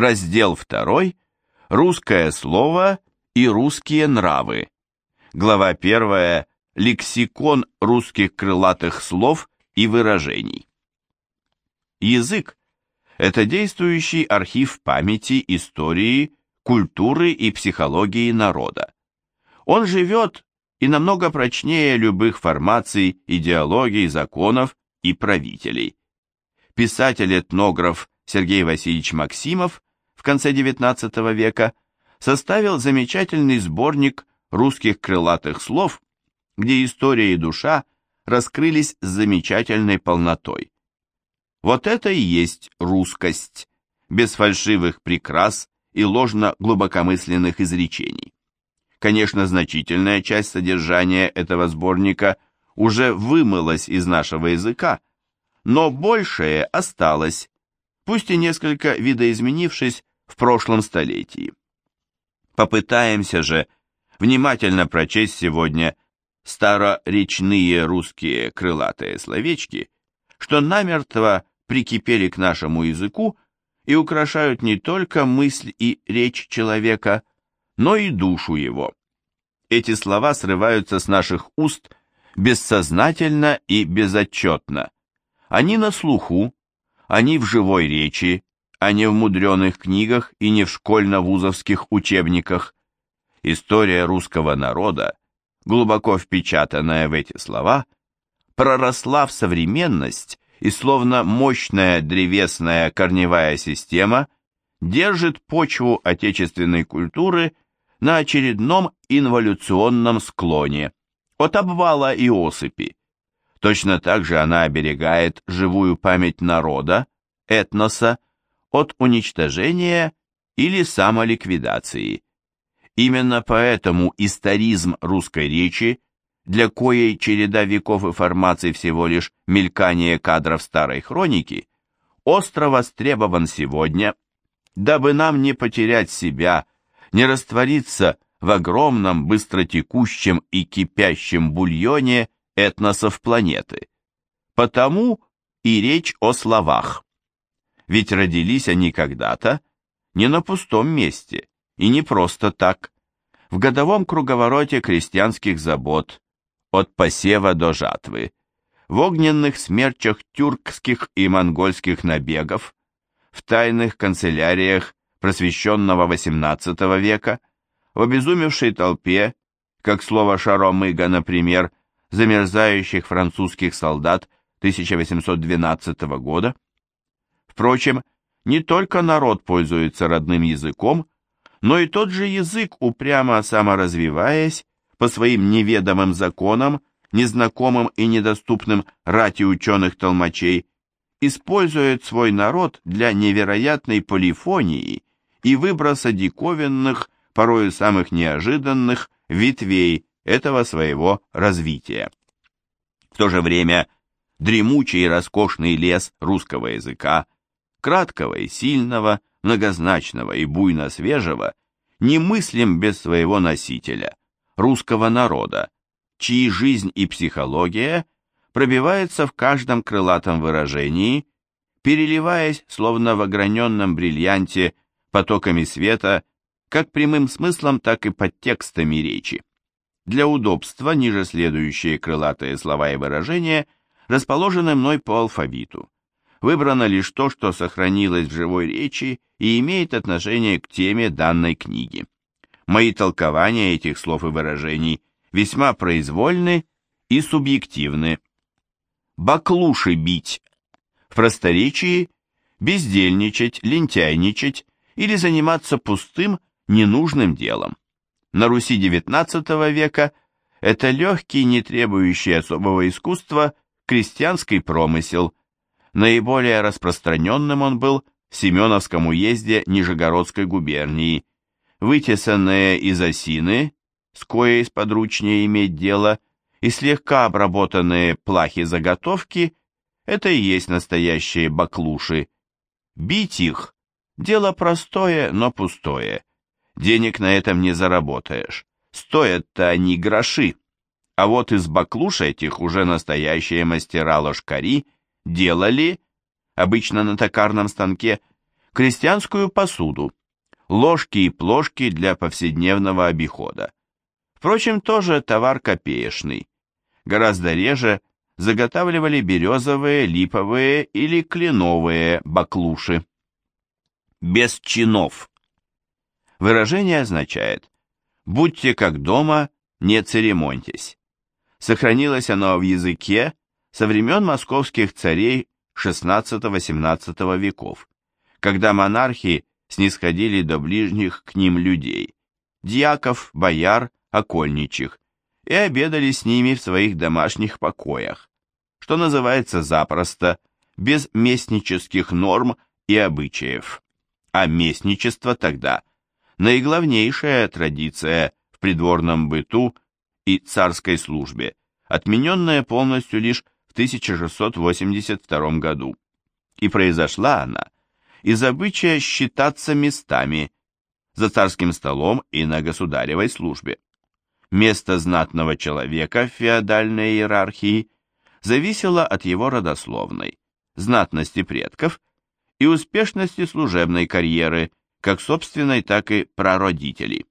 Раздел 2. Русское слово и русские нравы. Глава 1. Лексикон русских крылатых слов и выражений. Язык – это действующий архив памяти, истории, культуры и психологии народа. Он живет и намного прочнее любых формаций, идеологий, законов и правителей. Писатель-этнограф Сергей Васильевич Максимов в конце XIX века составил замечательный сборник русских крылатых слов, где история и душа раскрылись с замечательной полнотой. Вот это и есть русскость, без фальшивых прикрас и ложно-глубокомысленных изречений. Конечно, значительная часть содержания этого сборника уже вымылась из нашего языка, но большее осталось, пусть и несколько видоизменившись в прошлом столетии. Попытаемся же внимательно прочесть сегодня староречные русские крылатые словечки, что намертво прикипели к нашему языку и украшают не только мысль и речь человека, но и душу его. Эти слова срываются с наших уст бессознательно и безотчетно. Они на слуху, они в живой речи, а не в мудреных книгах и не в школьно-вузовских учебниках. История русского народа, глубоко впечатанная в эти слова, проросла в современность и словно мощная древесная корневая система держит почву отечественной культуры на очередном инволюционном склоне от обвала и осыпи. Точно так же она оберегает живую память народа, этноса, от уничтожения или самоликвидации. Именно поэтому историзм русской речи, для коей череда веков и формаций всего лишь мелькание кадров старой хроники, остро востребован сегодня, дабы нам не потерять себя, не раствориться в огромном, быстротекущем и кипящем бульоне этносов планеты. Потому и речь о словах. Ведь родились они когда-то не на пустом месте и не просто так, в годовом круговороте крестьянских забот, от посева до жатвы, в огненных смерчах тюркских и монгольских набегов, в тайных канцеляриях просвещенного XVIII века, в обезумевшей толпе, как слово Шаромыга, например, замерзающих французских солдат 1812 года. Впрочем, не только народ пользуется родным языком, но и тот же язык, упрямо саморазвиваясь, по своим неведомым законам, незнакомым и недоступным рати ученых-толмачей, использует свой народ для невероятной полифонии и выброса диковинных, порою самых неожиданных, ветвей этого своего развития. В то же время дремучий и роскошный лес русского языка, краткого и сильного, многозначного и буйно свежего, немыслим без своего носителя, русского народа, чьи жизнь и психология пробивается в каждом крылатом выражении, переливаясь, словно в ограненном бриллианте, потоками света, как прямым смыслом, так и подтекстами речи. Для удобства ниже следующие крылатые слова и выражения расположены мной по алфавиту. Выбрано лишь то, что сохранилось в живой речи и имеет отношение к теме данной книги. Мои толкования этих слов и выражений весьма произвольны и субъективны. Баклуши бить. В просторечии бездельничать, лентяйничать или заниматься пустым, ненужным делом на Руси XIX века это легкий, не требующий особого искусства, крестьянский промысел. Наиболее распространенным он был в Семеновском уезде Нижегородской губернии. Вытесанные из осины, с коей сподручнее иметь дело, и слегка обработанные плахи-заготовки – это и есть настоящие баклуши. Бить их – дело простое, но пустое. Денег на этом не заработаешь. Стоят-то они гроши. А вот из баклуш этих уже настоящие мастера ложкари делали, обычно на токарном станке, крестьянскую посуду, ложки и плошки для повседневного обихода. Впрочем, тоже товар копеечный. Гораздо реже заготавливали березовые, липовые или кленовые баклуши. Без чинов. Выражение означает «будьте как дома, не церемоньтесь». Сохранилось оно в языке со времен московских царей XVI-XVIII веков, когда монархи снисходили до ближних к ним людей, дьяков, бояр, окольничих, и обедали с ними в своих домашних покоях, что называется запросто, без местнических норм и обычаев. А местничество тогда – наиглавнейшая традиция в придворном быту и царской службе, отмененная полностью лишь в 1682 году. И произошла она из обычая считаться местами за царским столом и на государевой службе. Место знатного человека в феодальной иерархии зависело от его родословной, знатности предков и успешности служебной карьеры, как собственной, так и прародителей.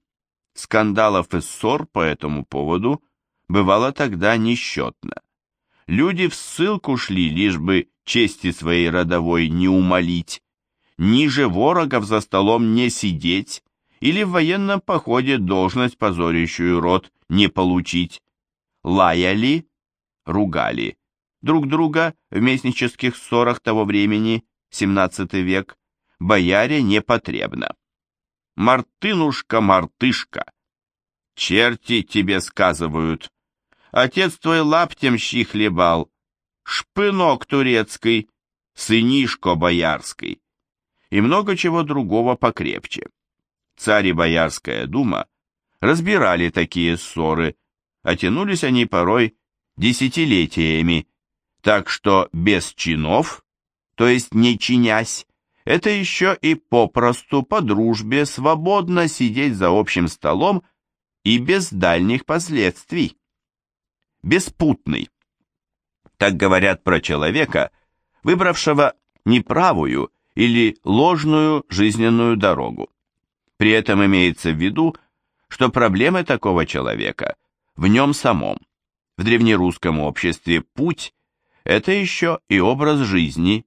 Скандалов и ссор по этому поводу бывало тогда несчетно. Люди в ссылку шли, лишь бы чести своей родовой не умолить, ниже ворогов за столом не сидеть или в военном походе должность, позорящую род, не получить. Лаяли, ругали друг друга в местнических ссорах того времени, 17 век, бояре непотребно. Мартынушка-мартышка, черти тебе сказывают, Отец твой лаптем щи хлебал, шпынок турецкий, сынишко боярский. И много чего другого покрепче. Царь и Боярская дума разбирали такие ссоры, а тянулись они порой десятилетиями, так что без чинов, то есть не чинясь, это еще и попросту по дружбе свободно сидеть за общим столом и без дальних последствий беспутный. Так говорят про человека, выбравшего неправую или ложную жизненную дорогу. При этом имеется в виду, что проблемы такого человека в нем самом. В древнерусском обществе путь – это еще и образ жизни,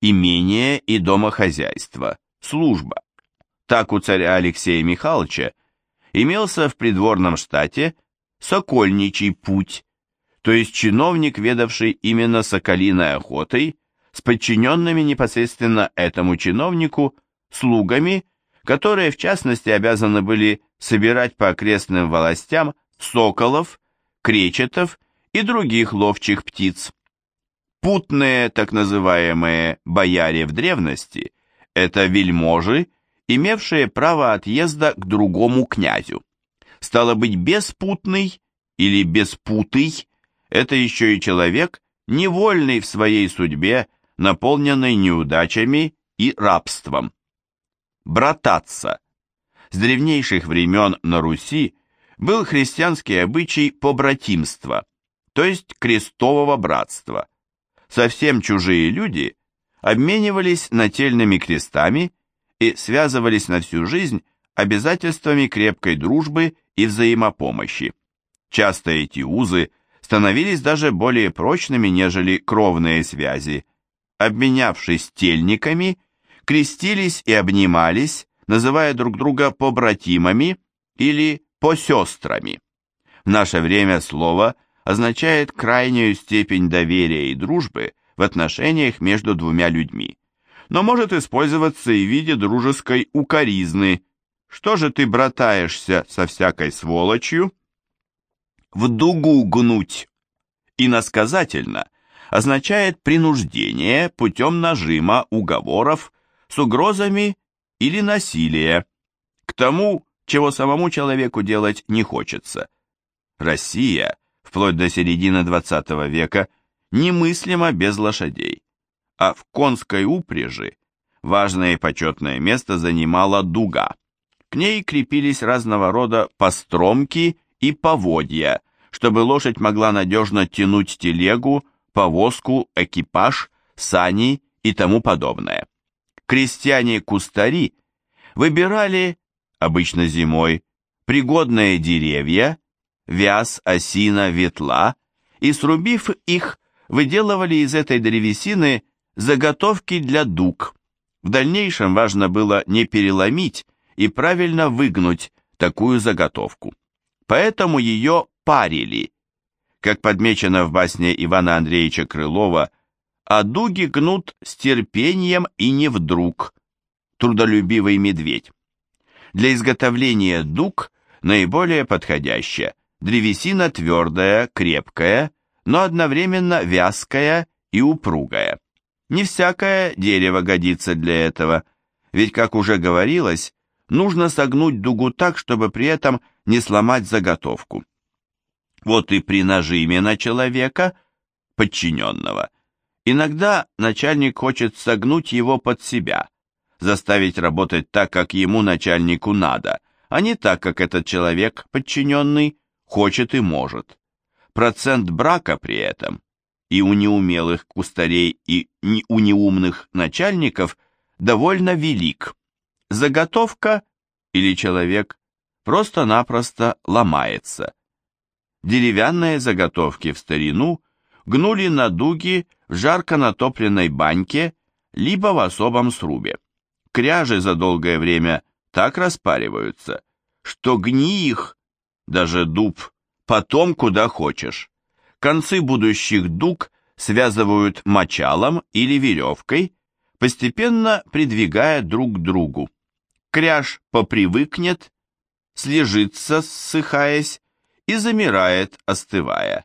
имение и домохозяйство, служба. Так у царя Алексея Михайловича имелся в придворном штате сокольничий путь, то есть чиновник, ведавший именно соколиной охотой, с подчиненными непосредственно этому чиновнику, слугами, которые в частности обязаны были собирать по окрестным властям соколов, кречетов и других ловчих птиц. Путные, так называемые бояре в древности, это вельможи, имевшие право отъезда к другому князю. Стало быть, беспутный или беспутый это еще и человек, невольный в своей судьбе, наполненный неудачами и рабством. Брататься. С древнейших времен на Руси был христианский обычай побратимства, то есть крестового братства. Совсем чужие люди обменивались нательными крестами и связывались на всю жизнь обязательствами крепкой дружбы и взаимопомощи. Часто эти узы – становились даже более прочными, нежели кровные связи. Обменявшись тельниками, крестились и обнимались, называя друг друга побратимами или посестрами. В наше время слово означает крайнюю степень доверия и дружбы в отношениях между двумя людьми, но может использоваться и в виде дружеской укоризны. Что же ты братаешься со всякой сволочью? В дугу гнуть. Иносказательно означает принуждение путем нажима, уговоров, с угрозами или насилия, к тому, чего самому человеку делать не хочется. Россия, вплоть до середины XX века, немыслима без лошадей, а в конской упряжи важное и почетное место занимала дуга. К ней крепились разного рода постромки и поводья, чтобы лошадь могла надежно тянуть телегу, повозку, экипаж, сани и тому подобное. крестьяне-кустари выбирали, обычно зимой, пригодные деревья, вяз, осина, ветла, и, срубив их, выделывали из этой древесины заготовки для дуг. В дальнейшем важно было не переломить и правильно выгнуть такую заготовку. Поэтому ее парили. Как подмечено в басне Ивана Андреевича Крылова, а дуги гнут с терпением и не вдруг. Трудолюбивый медведь. Для изготовления дуг наиболее подходящая древесина твердая, крепкая, но одновременно вязкая и упругая. Не всякое дерево годится для этого, ведь, как уже говорилось, нужно согнуть дугу так, чтобы при этом не сломать заготовку. Вот и при нажиме на человека, подчиненного, иногда начальник хочет согнуть его под себя, заставить работать так, как ему начальнику надо, а не так, как этот человек, подчиненный, хочет и может. Процент брака при этом и у неумелых кустарей, и у неумных начальников довольно велик. Заготовка или человек просто-напросто ломается. Деревянные заготовки в старину гнули на дуги в жарко натопленной баньке либо в особом срубе. Кряжи за долгое время так распариваются, что гни их, даже дуб, потом куда хочешь. Концы будущих дуг связывают мочалом или веревкой, постепенно придвигая друг к другу. Кряж попривыкнет, слежится, ссыхаясь, и замирает, остывая.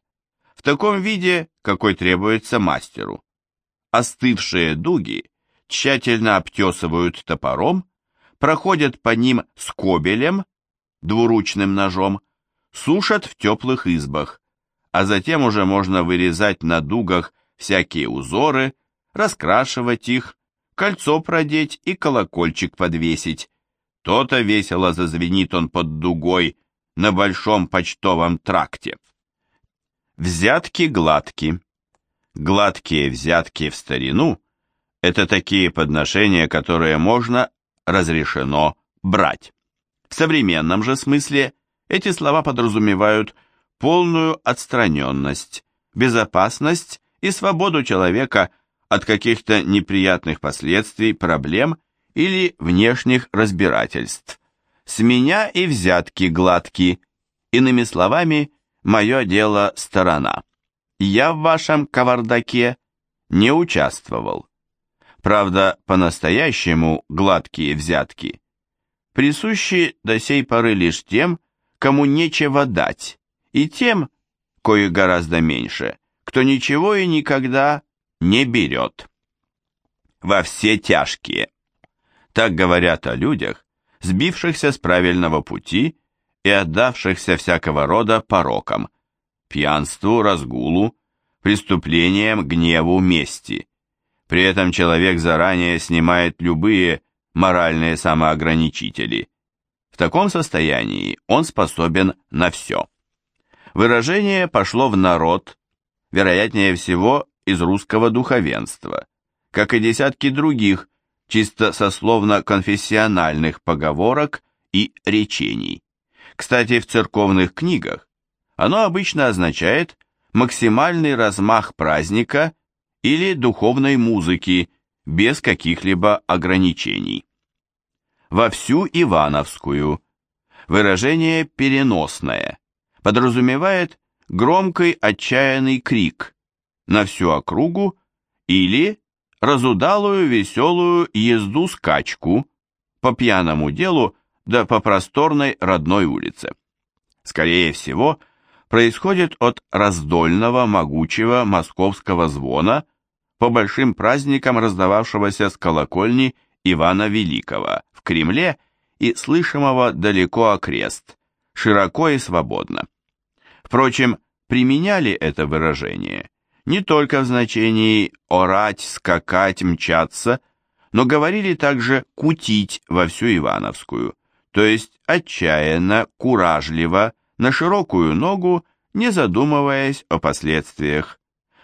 В таком виде, какой требуется мастеру. Остывшие дуги тщательно обтесывают топором, проходят по ним скобелем, двуручным ножом, сушат в теплых избах, а затем уже можно вырезать на дугах всякие узоры, раскрашивать их, кольцо продеть и колокольчик подвесить. То-то весело зазвенит он под дугой на большом почтовом тракте. Взятки гладки. Гладкие взятки в старину – это такие подношения, которые можно, разрешено брать. В современном же смысле эти слова подразумевают полную отстраненность, безопасность и свободу человека от каких-то неприятных последствий, проблем или внешних разбирательств. С меня и взятки гладки, иными словами, мое дело сторона. Я в вашем кавардаке не участвовал. Правда, по-настоящему гладкие взятки присущи до сей поры лишь тем, кому нечего дать, и тем, коих гораздо меньше, кто ничего и никогда не берет. Во все тяжкие. Так говорят о людях, сбившихся с правильного пути и отдавшихся всякого рода порокам, пьянству, разгулу, преступлениям, гневу, мести. При этом человек заранее снимает любые моральные самоограничители. В таком состоянии он способен на все. Выражение пошло в народ, вероятнее всего, из русского духовенства, как и десятки других, чисто сословно-конфессиональных поговорок и речений. Кстати, в церковных книгах оно обычно означает максимальный размах праздника или духовной музыки без каких-либо ограничений. Во всю Ивановскую выражение переносное подразумевает громкий отчаянный крик на всю округу или разудалую веселую езду-скачку по пьяному делу да по просторной родной улице. Скорее всего, происходит от раздольного могучего московского звона по большим праздникам раздававшегося с колокольни Ивана Великого в Кремле и слышимого далеко окрест, широко и свободно. Впрочем, применяли это выражение не только в значении орать, скакать, мчаться, но говорили также кутить во всю Ивановскую, то есть отчаянно, куражливо, на широкую ногу, не задумываясь о последствиях.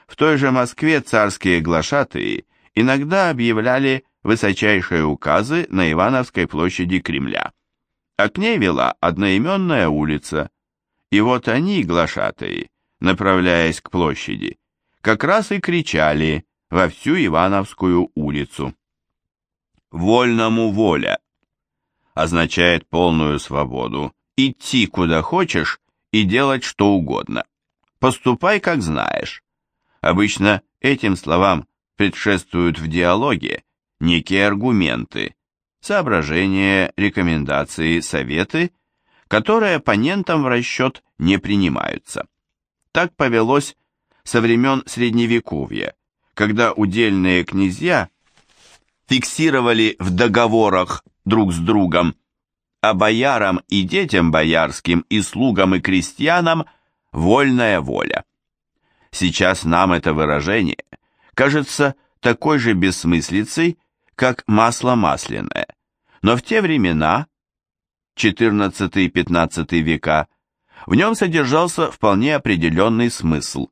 В той же Москве царские глашатые иногда объявляли высочайшие указы на Ивановской площади Кремля, а к ней вела одноименная улица. И вот они, глашатые, направляясь к площади, как раз и кричали во всю Ивановскую улицу. «Вольному воля» означает полную свободу, идти куда хочешь и делать что угодно. Поступай, как знаешь. Обычно этим словам предшествуют в диалоге некие аргументы, соображения, рекомендации, советы, которые оппонентам в расчет не принимаются. Так повелось со времен Средневековья, когда удельные князья фиксировали в договорах друг с другом, а боярам и детям боярским, и слугам и крестьянам вольная воля. Сейчас нам это выражение кажется такой же бессмыслицей, как масло масляное, но в те времена, 14-15 века, в нем содержался вполне определенный смысл.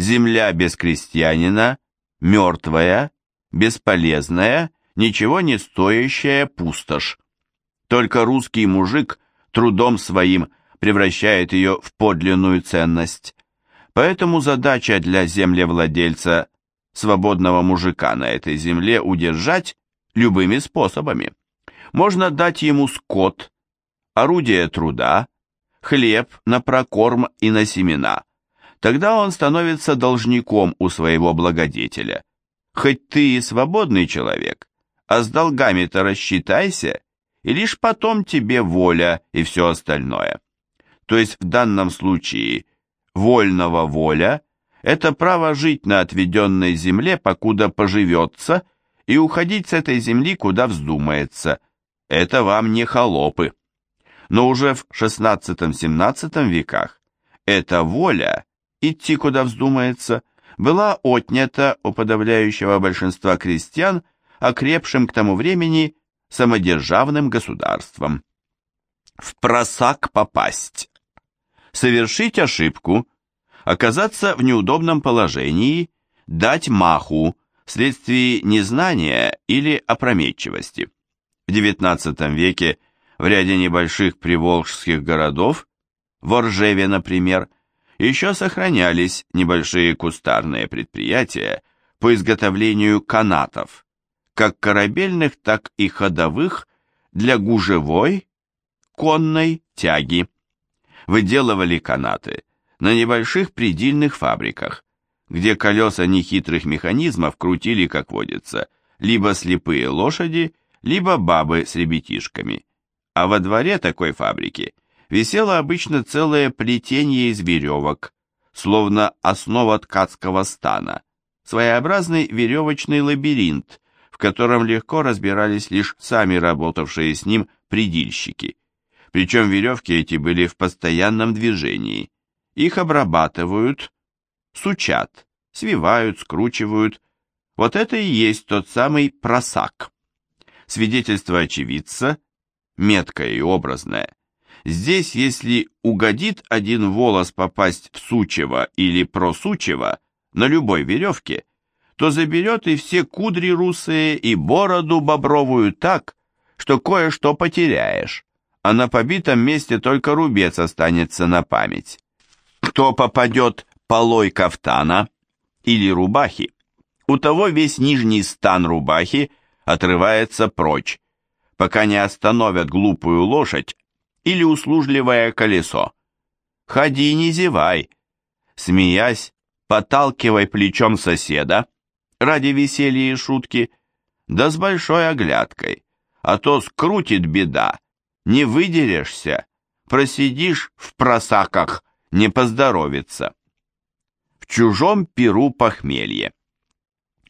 Земля без крестьянина, мертвая, бесполезная, ничего не стоящая пустошь. Только русский мужик трудом своим превращает ее в подлинную ценность. Поэтому задача для землевладельца, свободного мужика на этой земле, удержать любыми способами. Можно дать ему скот, орудие труда, хлеб на прокорм и на семена. Тогда он становится должником у своего благодетеля. Хоть ты и свободный человек, а с долгами-то рассчитайся, и лишь потом тебе воля и все остальное. То есть в данном случае вольного воля – это право жить на отведенной земле, покуда поживется, и уходить с этой земли, куда вздумается. Это вам не холопы. Но уже в XVI-XVII веках эта воля, идти куда вздумается, была отнята у подавляющего большинства крестьян, окрепшим к тому времени самодержавным государством. В просак попасть. Совершить ошибку, оказаться в неудобном положении, дать маху вследствие незнания или опрометчивости. В XIX веке в ряде небольших приволжских городов, в Оржеве, например, еще сохранялись небольшие кустарные предприятия по изготовлению канатов, как корабельных, так и ходовых для гужевой, конной тяги. Выделывали канаты на небольших предельных фабриках, где колеса нехитрых механизмов крутили, как водится, либо слепые лошади, либо бабы с ребятишками. А во дворе такой фабрики висело обычно целое плетение из веревок, словно основа ткацкого стана, своеобразный веревочный лабиринт, в котором легко разбирались лишь сами работавшие с ним предильщики. Причем веревки эти были в постоянном движении. Их обрабатывают, сучат, свивают, скручивают. Вот это и есть тот самый просак. Свидетельство очевидца, меткое и образное, Здесь, если угодит один волос попасть в сучево или просучево на любой веревке, то заберет и все кудри русые, и бороду бобровую так, что кое-что потеряешь, а на побитом месте только рубец останется на память. Кто попадет полой кафтана или рубахи, у того весь нижний стан рубахи отрывается прочь, пока не остановят глупую лошадь или услужливое колесо. Ходи, не зевай. Смеясь, подталкивай плечом соседа ради веселья и шутки, да с большой оглядкой, а то скрутит беда, не выдерешься, просидишь в просаках, не поздоровится. В чужом перу похмелье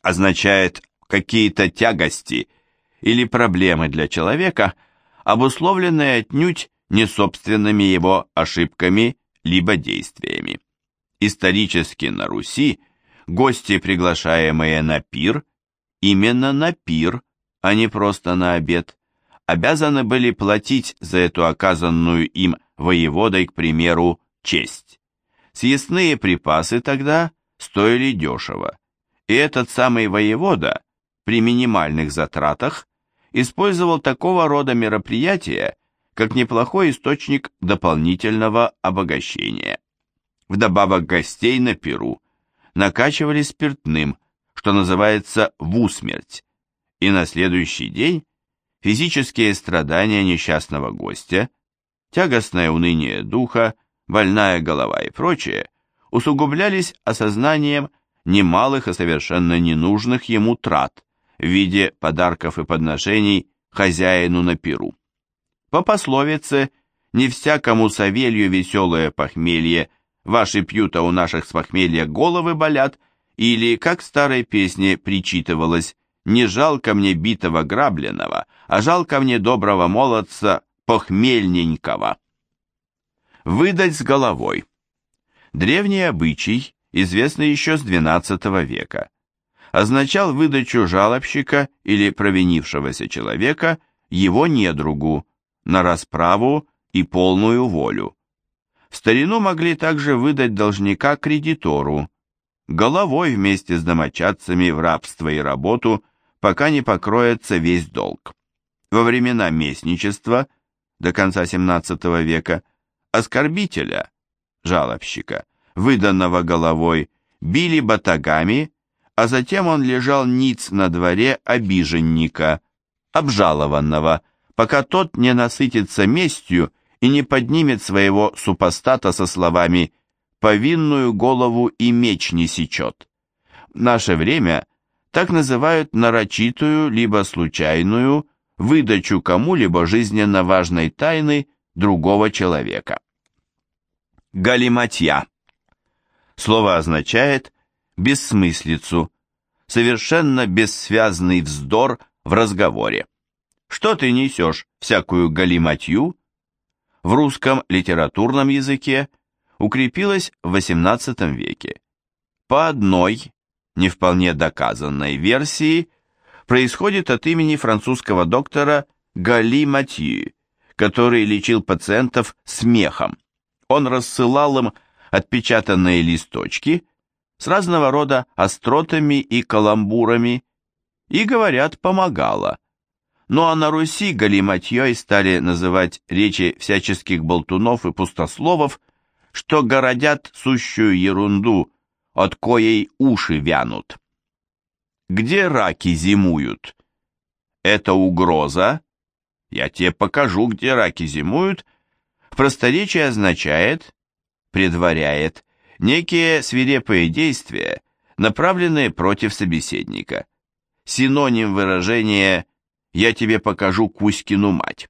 означает какие-то тягости или проблемы для человека, обусловленные отнюдь не собственными его ошибками либо действиями. Исторически на Руси гости, приглашаемые на пир, именно на пир, а не просто на обед, обязаны были платить за эту оказанную им воеводой, к примеру, честь. Съестные припасы тогда стоили дешево, и этот самый воевода при минимальных затратах использовал такого рода мероприятия, как неплохой источник дополнительного обогащения. Вдобавок гостей на Перу накачивали спиртным, что называется в усмерть, и на следующий день физические страдания несчастного гостя, тягостное уныние духа, больная голова и прочее усугублялись осознанием немалых и совершенно ненужных ему трат в виде подарков и подношений хозяину на Перу. По пословице «Не всякому Савелью веселое похмелье, ваши пьют, а у наших с похмелья головы болят», или, как в старой песне причитывалось, «Не жалко мне битого грабленного, а жалко мне доброго молодца похмельненького». Выдать с головой. Древний обычай, известный еще с XII века, означал выдачу жалобщика или провинившегося человека его недругу, на расправу и полную волю. В старину могли также выдать должника кредитору, головой вместе с домочадцами в рабство и работу, пока не покроется весь долг. Во времена местничества, до конца XVII века, оскорбителя, жалобщика, выданного головой, били батагами, а затем он лежал ниц на дворе обиженника, обжалованного, пока тот не насытится местью и не поднимет своего супостата со словами «повинную голову и меч не сечет». В наше время так называют нарочитую либо случайную выдачу кому-либо жизненно важной тайны другого человека. Галиматья. Слово означает бессмыслицу, совершенно бессвязный вздор в разговоре. Что ты несешь, всякую галиматью? В русском литературном языке укрепилась в XVIII веке. По одной, не вполне доказанной версии, происходит от имени французского доктора Гали Матью, который лечил пациентов смехом. Он рассылал им отпечатанные листочки с разного рода остротами и каламбурами, и, говорят, помогало. Ну а на Руси галиматьей стали называть речи всяческих болтунов и пустословов, что городят сущую ерунду, от коей уши вянут. Где раки зимуют? Это угроза? Я тебе покажу, где раки зимуют. В просторечии означает, предваряет, некие свирепые действия, направленные против собеседника. Синоним выражения я тебе покажу Кузькину мать.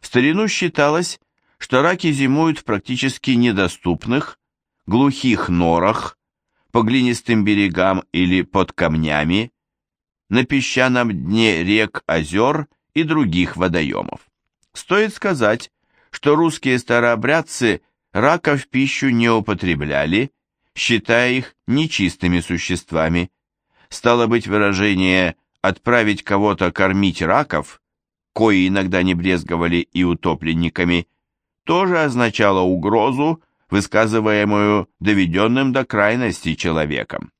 В старину считалось, что раки зимуют в практически недоступных, глухих норах, по глинистым берегам или под камнями, на песчаном дне рек, озер и других водоемов. Стоит сказать, что русские старообрядцы рака в пищу не употребляли, считая их нечистыми существами. Стало быть, выражение отправить кого-то кормить раков, кои иногда не брезговали и утопленниками, тоже означало угрозу, высказываемую доведенным до крайности человеком.